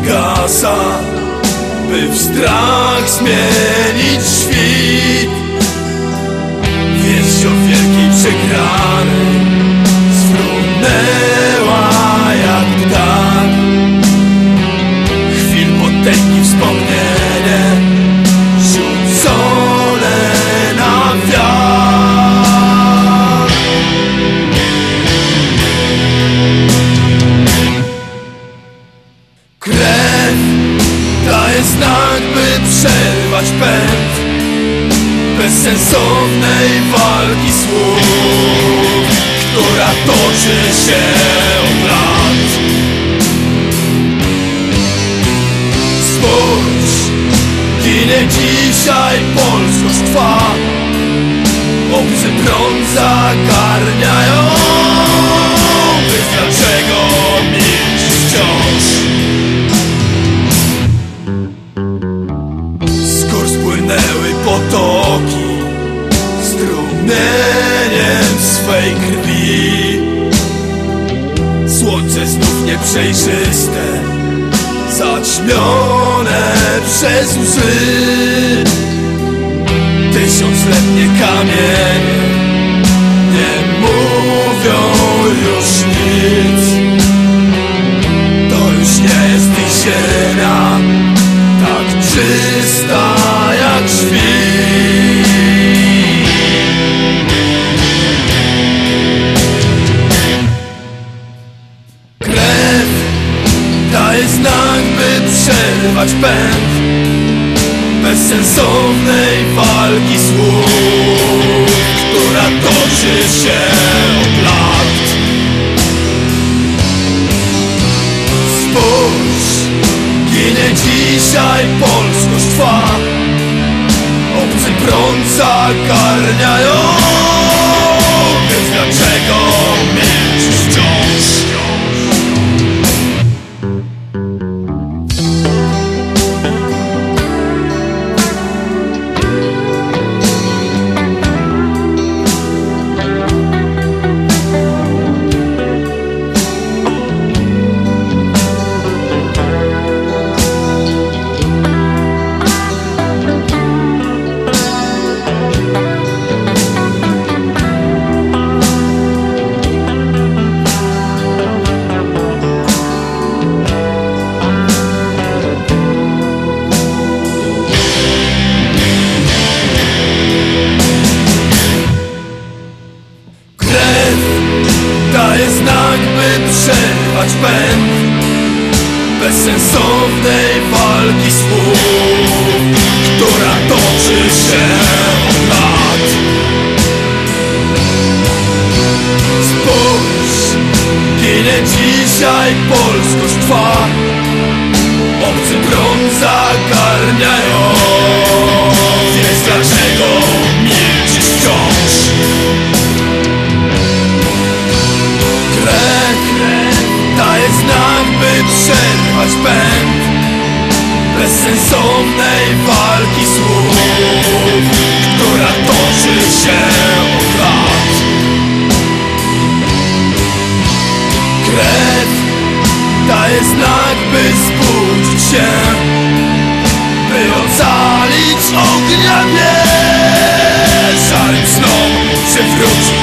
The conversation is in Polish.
Wygasa, by w strach zmienić świt pęd Bezsensownej walki słów Która toczy się od lat. Spójrz, ginie dzisiaj polskość trwa Obcy prąd zagarnia Strumieniem swej krwi. Słońce znów nieprzejrzyste Zaćmione przez łzy. Tysiącletnie kamienie Nie mówią już nic. To już nie jest ich ziemia Tak czysta jak świt przerwać pęd Bezsensownej walki słów Która toczy się od lat. Spójrz, ginie dzisiaj polskość trwa Obcy prąd zagarnia daje znak, by przerwać pęd Bezsensownej walki słów Która toczy się od lat Spójrz, ginie dzisiaj polskość trwa Obcy prąd zagarnia ją Bezsensownej walki słów Która toczy się od lat. Krew daje znak, by zbudzić się By ocalić ognia wież Szarym snom przywrócić